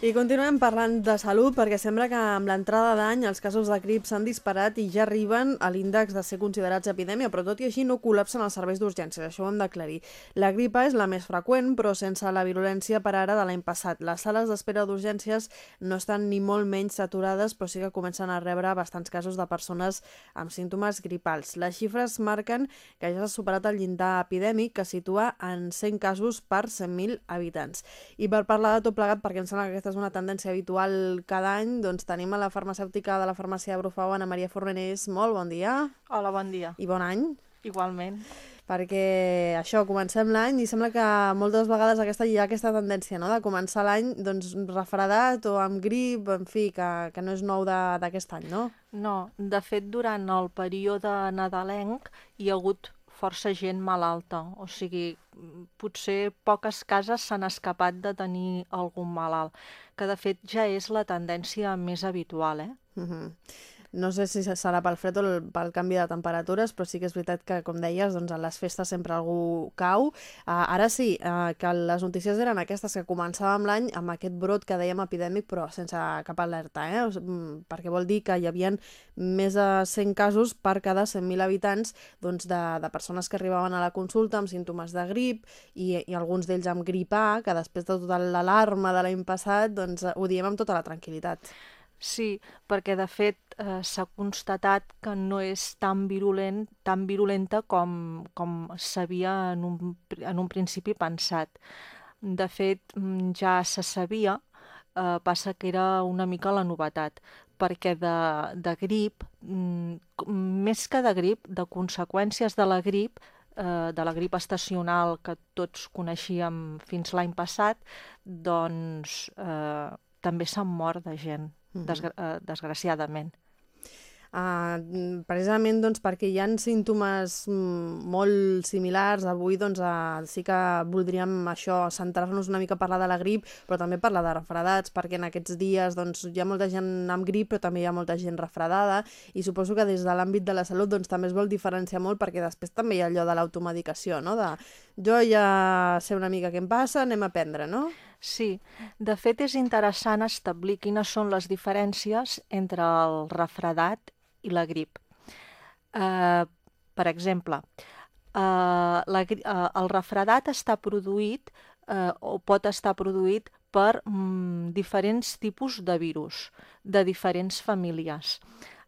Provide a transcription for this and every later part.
I continuem parlant de salut perquè sembla que amb l'entrada d'any els casos de grip s'han disparat i ja arriben a l'índex de ser considerats epidèmia, però tot i així no col·lapsen els serveis d'urgències, això ho hem d'aclarir. La gripa és la més freqüent, però sense la virulència per ara de l'any passat. Les sales d'espera d'urgències no estan ni molt menys saturades, però sí que comencen a rebre bastants casos de persones amb símptomes gripals. Les xifres marquen que ja s'ha superat el llindar epidèmic, que situa en 100 casos per 100.000 habitants. I per parlar de tot plegat, perquè em sembla que aquesta és una tendència habitual cada any, doncs tenim a la farmacèutica de la farmàcia Brufau, Ana Maria Formenés. Molt bon dia. Hola, bon dia. I bon any. Igualment. Perquè això, comencem l'any i sembla que moltes vegades aquesta, hi ha aquesta tendència no? de començar l'any doncs, refredat o amb grip, en fi, que, que no és nou d'aquest any, no? No, de fet, durant el període nadalenc hi ha hagut força gent malalta, o sigui, potser poques cases s'han escapat de tenir algun malalt, que de fet ja és la tendència més habitual, eh? Uh -huh. No sé si serà pel fred o pel canvi de temperatures, però sí que és veritat que, com deies, doncs, a les festes sempre algú cau. Uh, ara sí, uh, que les notícies eren aquestes, que començàvem l'any amb aquest brot que dèiem epidèmic, però sense cap alerta, eh? Mm, perquè vol dir que hi havia més de 100 casos per cada 100.000 habitants doncs, de, de persones que arribaven a la consulta amb símptomes de grip i, i alguns d'ells amb grip A, que després de tota l'alarma de l'any passat doncs, ho diem amb tota la tranquil·litat. Sí, perquè de fet eh, s'ha constatat que no és tan virulent, tan virulenta com, com s'havia en, un, en un principi pensat. De fet, mm, ja se sabia, eh, passa que era una mica la novetat, perquè de, de grip, mm, més que de grip, de conseqüències de la grip, eh, de la grip estacional que tots coneixíem fins l'any passat, doncs eh, també s'han mort de gent desgra uh, desgraciadament. Uh, precisament doncs, perquè hi ha símptomes mm, molt similars. Avui doncs, uh, sí que voldríem això centrar-nos una mica a parlar de la grip, però també parlar de refredats, perquè en aquests dies doncs, hi ha molta gent amb grip, però també hi ha molta gent refredada, i suposo que des de l'àmbit de la salut doncs, també es vol diferenciar molt, perquè després també hi ha allò de l'automedicació, no? de jo ja sé una mica què em passa, anem a prendre, no? Sí, de fet és interessant establir quines són les diferències entre el refredat i la grip. Uh, per exemple, uh, la, uh, el refredat està produït uh, o pot estar produït per mm, diferents tipus de virus, de diferents famílies.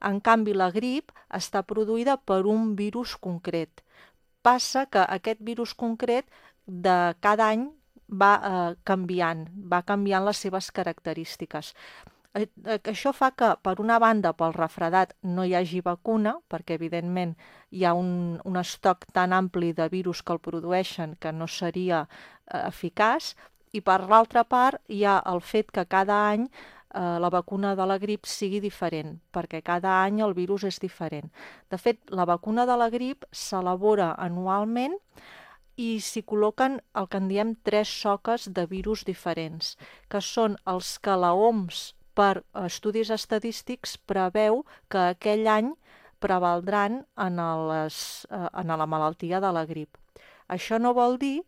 En canvi, la grip està produïda per un virus concret. Passa que aquest virus concret de cada any va eh, canviant, va canviant les seves característiques. Eh, eh, això fa que, per una banda, pel refredat no hi hagi vacuna, perquè evidentment hi ha un, un estoc tan ampli de virus que el produeixen que no seria eh, eficaç, i per l'altra part hi ha el fet que cada any eh, la vacuna de la grip sigui diferent, perquè cada any el virus és diferent. De fet, la vacuna de la grip s'elabora anualment i s'hi col·loquen el que en diem tres soques de virus diferents, que són els que la OMS per estudis estadístics preveu que aquell any prevaldran en, les, eh, en la malaltia de la grip. Això no vol dir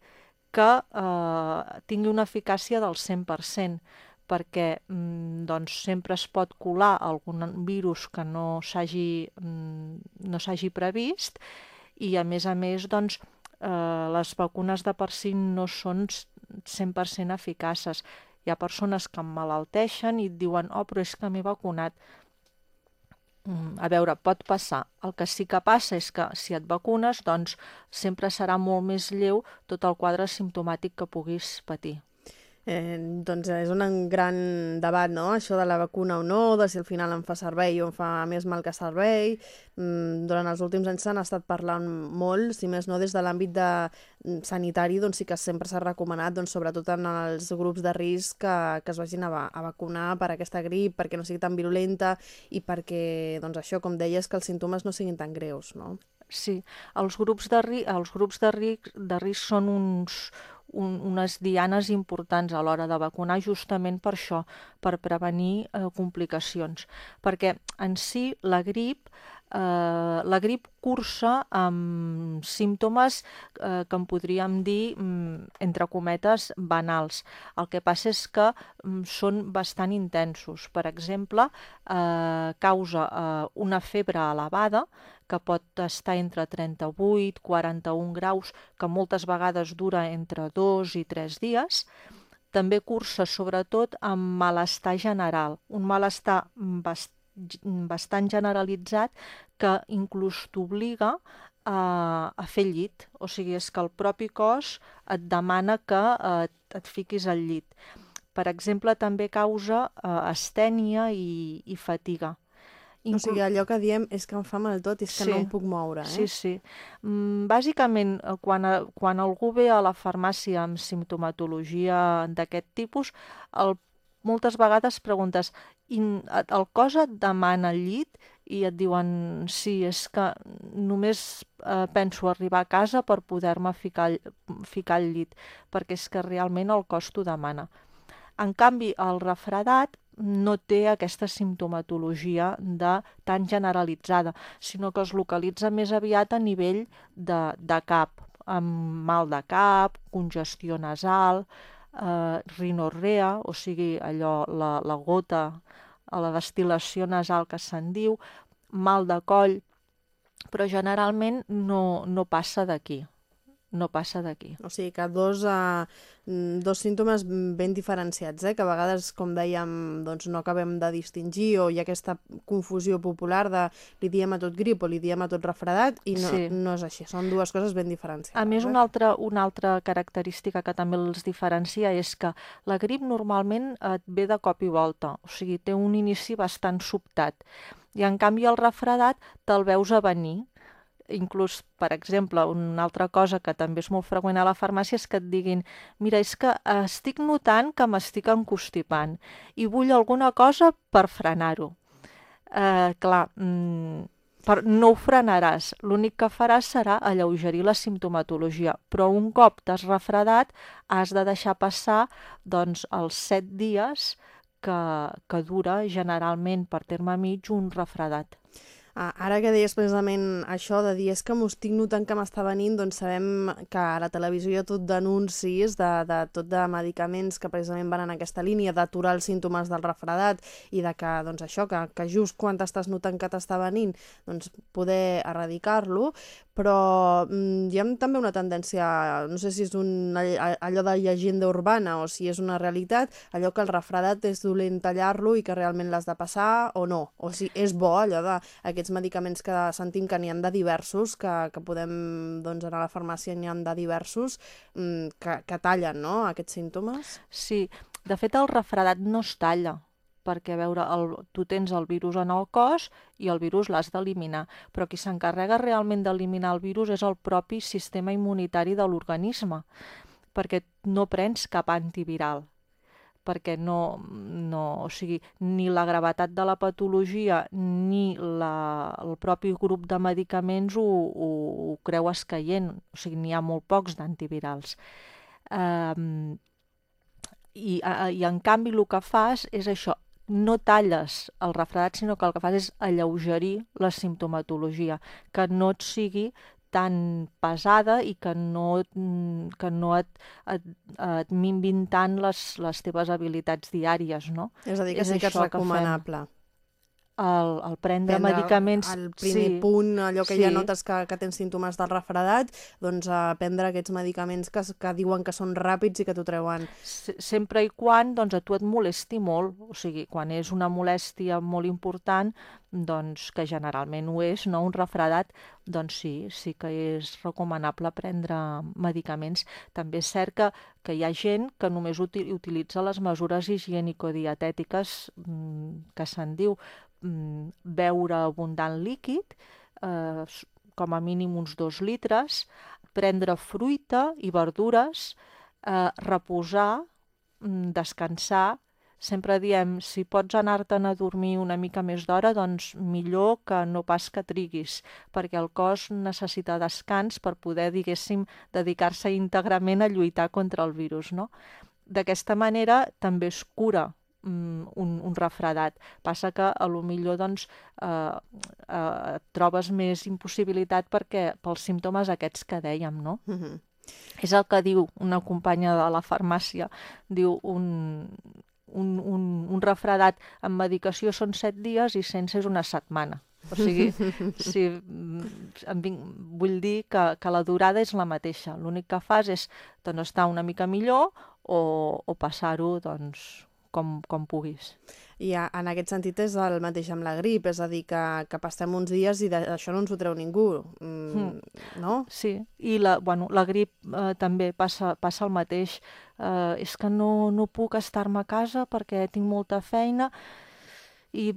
que eh, tingui una eficàcia del 100%, perquè mm, doncs, sempre es pot colar algun virus que no s'hagi mm, no previst i a més a més doncs, eh, les vacunes de per si no són 100% eficaces. Hi ha persones que emmalalteixen i et diuen oh, però és que m'he vacunat. Mm, a veure, pot passar. El que sí que passa és que si et vacunes, doncs sempre serà molt més lleu tot el quadre simptomàtic que puguis patir. Eh, doncs és un gran debat, no?, això de la vacuna o no, de si al final em fa servei o em fa més mal que servei. Mm, durant els últims anys s'han estat parlant molt, si més no des de l'àmbit de mm, sanitari, doncs sí que sempre s'ha recomanat, doncs, sobretot en els grups de risc, que, que es vagin a, a vacunar per aquesta grip, perquè no sigui tan virulenta i perquè, doncs això, com deies, que els símptomes no siguin tan greus, no? Sí, els grups de, ri els grups de risc, de risc són uns, un, unes dianes importants a l'hora de vacunar justament per això, per prevenir eh, complicacions. Perquè en si la grip eh, la grip cursa amb símptomes eh, que en podríem dir, mm, entre cometes, banals. El que passa és que mm, són bastant intensos. Per exemple, eh, causa eh, una febre elevada, que pot estar entre 38 i 41 graus, que moltes vegades dura entre 2 i 3 dies, també cursa sobretot amb malestar general, un malestar bast bastant generalitzat que inclús t'obliga a, a fer llit. O sigui, és que el propi cos et demana que eh, et fiquis al llit. Per exemple, també causa eh, estènia i, i fatiga. Inclu... O sigui, allò que diem és que em fa mal tot i és que sí, no em puc moure, eh? Sí, sí. Mm, bàsicament, eh, quan, a, quan algú ve a la farmàcia amb simptomatologia d'aquest tipus, el, moltes vegades preguntes el cos et demana el llit i et diuen sí, és que només eh, penso arribar a casa per poder-me ficar, ficar al llit, perquè és que realment el cos t'ho demana. En canvi, el refredat no té aquesta simptomatologia de tan generalitzada, sinó que es localitza més aviat a nivell de, de cap, amb mal de cap, congestió nasal, eh, rinorrea, o sigui, allò, la, la gota, la destil·lació nasal que se'n diu, mal de coll, però generalment no, no passa d'aquí no passa d'aquí. O sigui que dos, uh, dos símptomes ben diferenciats, eh? que a vegades, com dèiem, doncs no acabem de distingir o hi ha aquesta confusió popular de li diem a tot grip o li diem a tot refredat i no, sí. no és així, són dues coses ben diferenciades. A més, eh? una, altra, una altra característica que també els diferencia és que la grip normalment et ve de cop i volta, o sigui, té un inici bastant sobtat i en canvi el refredat te'l veus a venir, inclús, per exemple, una altra cosa que també és molt freqüent a la farmàcia és que et diguin mira, és que estic notant que m'estic encostipant i vull alguna cosa per frenar-ho. Eh, clar, mm, per, no ho frenaràs. L'únic que faràs serà alleugerir la simptomatologia, però un cop t'has refredat has de deixar passar doncs, els set dies que, que dura generalment per terme mig un refredat. Uh, ara que deies precisament això de dir és que m'ho estic notant que m'està venint, doncs sabem que a la televisió hi ha tot d'anuncis, de, de tot de medicaments que precisament van en aquesta línia d'aturar els símptomes del refredat i de que, doncs això, que, que just quan t'estàs notant que t'està venint, doncs poder erradicar-lo, però mm, hi ha també una tendència, no sé si és un, allò de llegenda urbana o si és una realitat, allò que el refredat és dolent tallar-lo i que realment l'has de passar o no, o si és bo allò de aquest aquests medicaments que sentim que n'hi han de diversos, que, que podem doncs, anar a la farmàcia n'hi han de diversos, mm, que, que tallen no? aquests símptomes? Sí, de fet el refredat no es talla, perquè a veure, el, tu tens el virus en el cos i el virus l'has d'eliminar, però qui s'encarrega realment d'eliminar el virus és el propi sistema immunitari de l'organisme, perquè no prens cap antiviral perquè no, no, o sigui, ni la gravetat de la patologia ni la, el propi grup de medicaments ho, ho, ho creu escaient, o sigui, n'hi ha molt pocs d'antivirals. Um, i, I en canvi el que fas és això, no talles el refredat, sinó que el que fas és alleugerir la simptomatologia, que no et sigui tan pesada i que no, que no et, et, et minvin tant les, les teves habilitats diàries, no? És a dir, que és sí que és recomanable. El, el prendre, prendre medicaments... El primer sí. punt, allò que sí. ja notes que, que tens símptomes del refredat, doncs a prendre aquests medicaments que, que diuen que són ràpids i que t'ho treuen. Sempre i quan doncs, a tu et molesti molt, o sigui, quan és una molèstia molt important, doncs que generalment ho és, no un refredat, doncs sí, sí que és recomanable prendre medicaments. També és cert que, que hi ha gent que només utilitza les mesures higienico-dietètiques mm, que se'n diu, beure abundant líquid, eh, com a mínim uns dos litres, prendre fruita i verdures, eh, reposar, mm, descansar, sempre diem, si pots anar-te'n a dormir una mica més d'hora, doncs millor que no pas que triguis, perquè el cos necessita descans per poder, diguéssim, dedicar-se íntegrament a lluitar contra el virus, no? D'aquesta manera també es cura mm, un, un refredat. Passa que a lo millor doncs, eh, eh, trobes més impossibilitat perquè pels símptomes aquests que dèiem, no? Uh -huh. És el que diu una companya de la farmàcia, diu un, un, un, un refredat amb medicació són set dies i sense és una setmana. O sigui, si, mm, em vinc, vull dir que, que la durada és la mateixa. L'únic que fas és doncs, estar una mica millor o, o passar-ho doncs, com, com puguis. I en aquest sentit és el mateix amb la grip, és a dir, que, que passem uns dies i d'això no ens ho treu ningú, mm, mm. no? Sí, i la, bueno, la grip eh, també passa, passa el mateix. Eh, és que no, no puc estar-me a casa perquè tinc molta feina i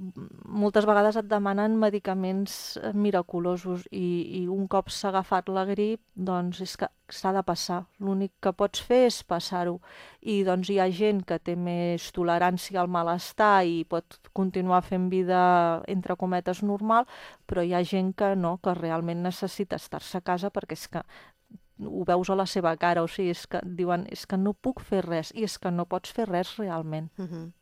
moltes vegades et demanen medicaments eh, miraculosos i, i un cop s'ha agafat la grip, doncs és que s'ha de passar. L'únic que pots fer és passar-ho. I doncs hi ha gent que té més tolerància al malestar i pot continuar fent vida, entre cometes, normal, però hi ha gent que no, que realment necessita estar-se a casa perquè és que ho veus a la seva cara, o sigui, és que diuen, és que no puc fer res, i és que no pots fer res realment. Uh -huh.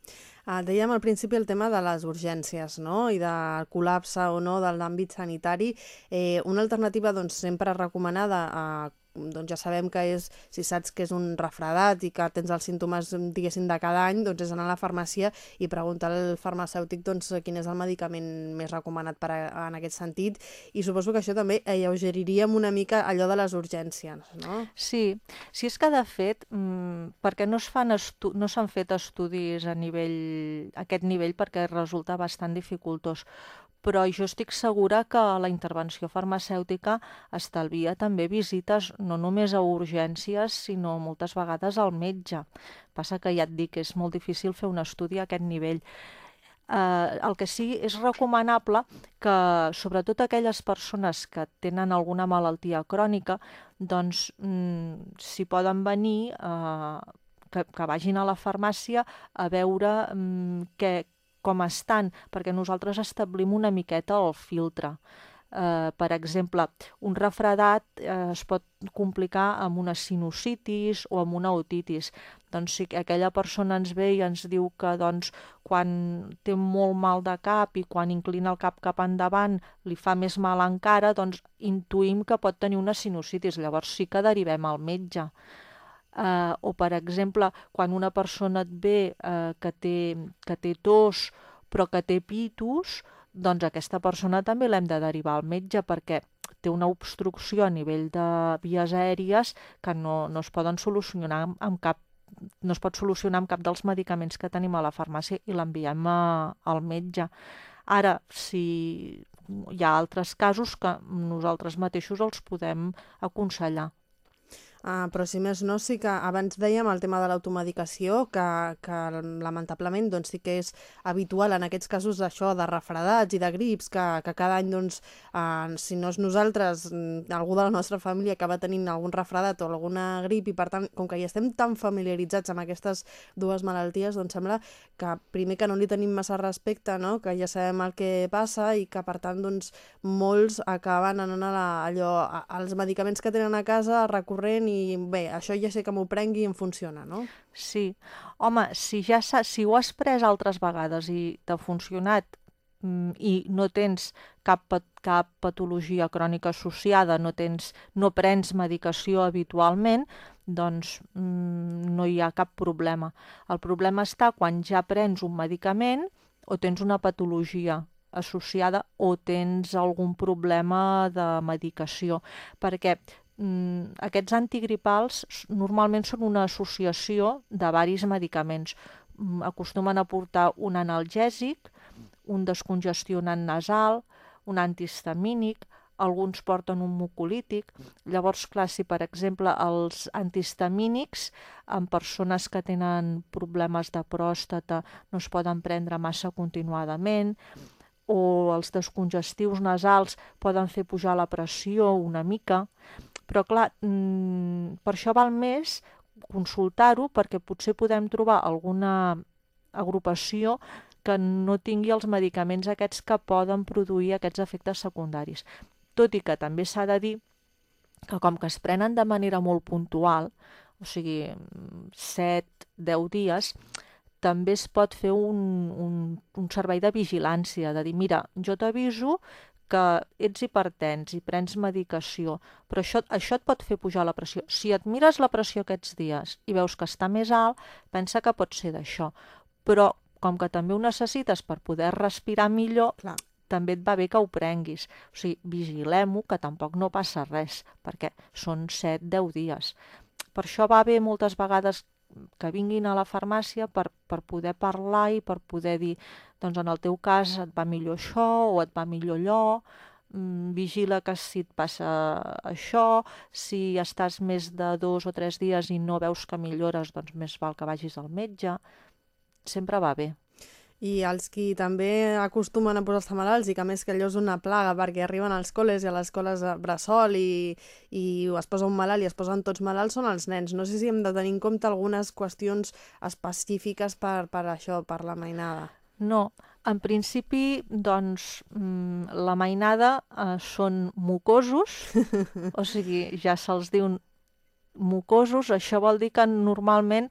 Uh, dèiem al principi el tema de les urgències no? i del col·lapse o no de l'àmbit sanitari. Eh, una alternativa doncs, sempre recomanada a doncs ja sabem que és, si saps que és un refredat i que tens els símptomes, diguéssim, de cada any, doncs és anar a la farmàcia i preguntar al farmacèutic doncs, quin és el medicament més recomanat per a, en aquest sentit. I suposo que això també alleugeriríem una mica allò de les urgències, no? Sí, sí és que de fet, mmm, perquè no es fan no s'han fet estudis a nivell, a aquest nivell perquè resulta bastant dificultós, però jo estic segura que la intervenció farmacèutica estalvia també visites no només a urgències, sinó moltes vegades al metge. Passa que ja et dic que és molt difícil fer un estudi a aquest nivell. Eh, el que sí és recomanable que, sobretot aquelles persones que tenen alguna malaltia crònica, doncs, mm, si poden venir, eh, que, que vagin a la farmàcia a veure mm, què, com estan, perquè nosaltres establim una miqueta el filtre. Eh, per exemple, un refredat eh, es pot complicar amb una sinusitis o amb una otitis. Doncs si aquella persona ens ve i ens diu que doncs, quan té molt mal de cap i quan inclina el cap cap endavant li fa més mal encara, doncs intuïm que pot tenir una sinusitis. Llavors sí que derivem al metge. Uh, o, per exemple, quan una persona et ve uh, que, té, que té tos però que té pitus, doncs aquesta persona també l'hem de derivar al metge perquè té una obstrucció a nivell de vies aèries que no, no es poden solucionar amb, amb cap no es pot solucionar amb cap dels medicaments que tenim a la farmàcia i l'enviem al metge. Ara, si hi ha altres casos que nosaltres mateixos els podem aconsellar. Uh, però si més no, sí que abans dèiem el tema de l'automedicació, que, que lamentablement doncs, sí que és habitual en aquests casos això de refredats i de grips, que, que cada any, doncs, uh, si no és nosaltres, mm, algú de la nostra família acaba tenint algun refredat o alguna grip i per tant, com que ja estem tan familiaritzats amb aquestes dues malalties, doncs sembla que primer que no li tenim massa respecte, no? que ja sabem el que passa i que per tant doncs, molts acaben anant a la, allò, als medicaments que tenen a casa recorrent i bé, això ja sé que m'ho prengui i em funciona, no? Sí. Home, si ja si ho has pres altres vegades i t'ha funcionat mm, i no tens cap, cap patologia crònica associada, no, tens, no prens medicació habitualment, doncs mm, no hi ha cap problema. El problema està quan ja prens un medicament o tens una patologia associada o tens algun problema de medicació, perquè aquests antigripals normalment són una associació de varis medicaments. Mm, acostumen a portar un analgèsic, un descongestionant nasal, un antihistamínic, alguns porten un mucolític. Llavors, clar, si per exemple els antihistamínics en persones que tenen problemes de pròstata no es poden prendre massa continuadament, o els descongestius nasals poden fer pujar la pressió una mica. Però clar, mmm, per això val més consultar-ho perquè potser podem trobar alguna agrupació que no tingui els medicaments aquests que poden produir aquests efectes secundaris. Tot i que també s'ha de dir que com que es prenen de manera molt puntual, o sigui, 7-10 dies, també es pot fer un, un, un servei de vigilància, de dir, mira, jo t'aviso que ets hipertens i prens medicació, però això, això et pot fer pujar la pressió. Si et mires la pressió aquests dies i veus que està més alt, pensa que pot ser d'això. Però com que també ho necessites per poder respirar millor, Clar. també et va bé que ho prenguis. O sigui, vigilem-ho, que tampoc no passa res, perquè són 7-10 dies. Per això va bé moltes vegades que vinguin a la farmàcia per, per poder parlar i per poder dir, doncs en el teu cas et va millor això o et va millor allò, mm, vigila que si et passa això, si estàs més de dos o tres dies i no veus que millores, doncs més val que vagis al metge. Sempre va bé. I els qui també acostumen a posar-se malalts i que més que allò és una plaga perquè arriben als col·les i a les escoles a bressol i, i es posa un malalt i es posen tots malalts són els nens. No sé si hem de tenir en compte algunes qüestions específiques per, per això, per la mainada. No, en principi, doncs, mm, la mainada eh, són mucosos, o sigui, ja se'ls diu mucosos, això vol dir que normalment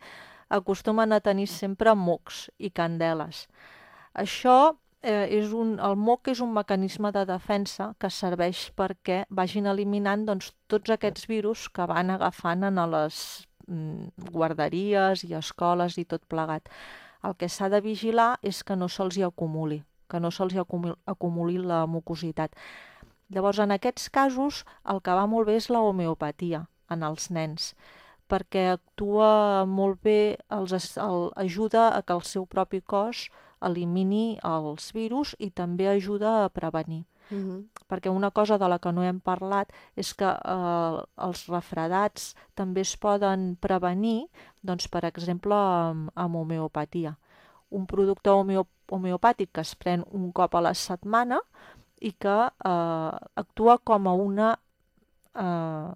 acostumen a tenir sempre mocs i candeles. Això eh, és un, el moc és un mecanisme de defensa que serveix perquè vagin eliminant doncs, tots aquests virus que van agafant en les mm, guarderies i escoles i tot plegat. El que s'ha de vigilar és que no se'ls hi acumuli, que no se'ls hi acumuli, la mucositat. Llavors, en aquests casos, el que va molt bé és la homeopatia en els nens perquè actua molt bé, els, el, ajuda a que el seu propi cos elimini els virus i també ajuda a prevenir. Uh -huh. Perquè una cosa de la que no hem parlat és que eh, els refredats també es poden prevenir, doncs, per exemple, amb, amb homeopatia. Un producte homeo, homeopàtic que es pren un cop a la setmana i que eh, actua com a una eh,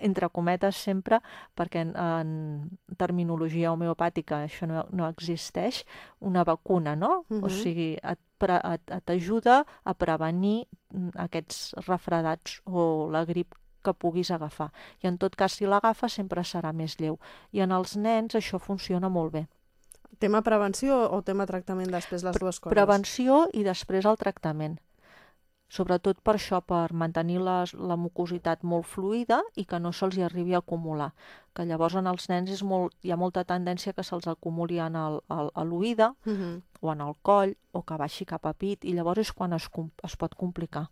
entre cometes sempre, perquè en, en terminologia homeopàtica això no, no existeix, una vacuna, no? Uh -huh. O sigui, et, et, et ajuda a prevenir aquests refredats o la grip que puguis agafar. I en tot cas, si l'agafa, sempre serà més lleu. I en els nens això funciona molt bé. Tema prevenció o tema tractament després, les dues coses? Prevenció i després el tractament sobretot per això, per mantenir les, la mucositat molt fluida i que no se'ls hi arribi a acumular. Que llavors en els nens és molt, hi ha molta tendència que se'ls acumuli en el, el, a l'oïda uh -huh. o en el coll o que baixi cap a pit i llavors és quan es, es pot complicar.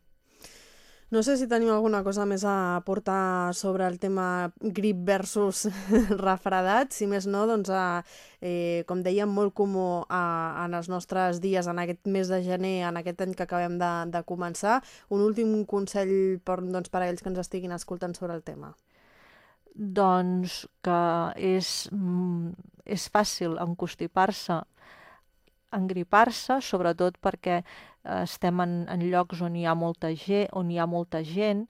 No sé si tenim alguna cosa més a aportar sobre el tema grip versus refredat. Si més no, doncs, a, eh, com dèiem, molt comú a, en els nostres dies, en aquest mes de gener, en aquest any que acabem de, de començar. Un últim consell per, doncs, per a aquells que ens estiguin escoltant sobre el tema. Doncs que és, mm, és fàcil encostipar-se engripar-se, sobretot perquè eh, estem en, en llocs on hi ha molta gent, on hi ha molta gent,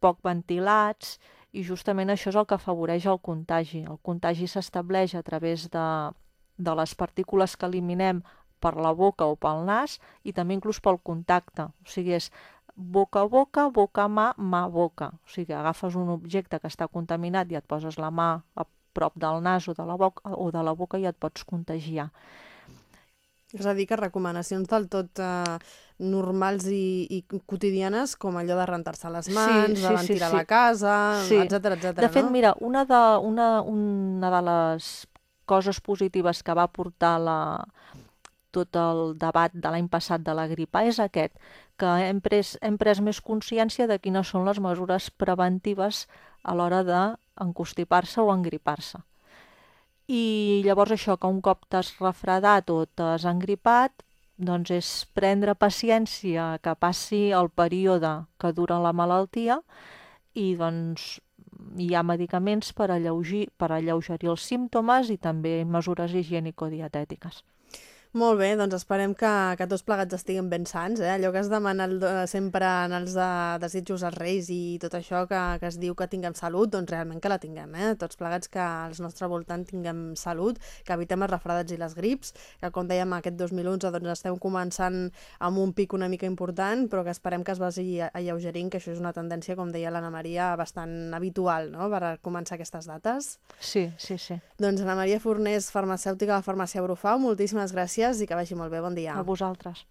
poc ventilats, i justament això és el que afavoreix el contagi. El contagi s'estableix a través de, de les partícules que eliminem per la boca o pel nas i també inclús pel contacte. O sigui, és boca a boca, boca a mà, mà a boca. O sigui, agafes un objecte que està contaminat i et poses la mà a prop del nas o de la boca, o de la boca i et pots contagiar. És a dir, que recomanacions del tot eh, normals i, i quotidianes, com allò de rentar-se les mans, sí, sí, de ventilar sí, sí. la casa, sí. etc etc. De fet, no? mira, una de, una, una de les coses positives que va portar la, tot el debat de l'any passat de la gripa és aquest, que hem pres, hem pres més consciència de quines són les mesures preventives a l'hora d'encostipar-se o engripar-se. I llavors això, que un cop t'has refredat o t'has engripat, doncs és prendre paciència que passi el període que dura la malaltia i doncs hi ha medicaments per, alleugir, per alleugerir els símptomes i també mesures higienico-dietètiques. Molt bé, doncs esperem que, que tots plegats estiguin ben sants, eh? allò que es demana el, sempre en els de, desitjos als reis i tot això que, que es diu que tinguem salut, doncs realment que la tinguem, eh? tots plegats que al nostre voltant tinguem salut, que evitem els refredats i les grips, que com dèiem aquest 2011 doncs estem començant amb un pic una mica important, però que esperem que es vagi alleugerint, que això és una tendència, com deia l'Anna Maria, bastant habitual no? per començar aquestes dates. Sí, sí, sí. Doncs Anna Maria Fornés, farmacèutica de la farmàcia Brufau, moltíssimes gràcies gràcies i que vagi molt bé. Bon dia. A vosaltres.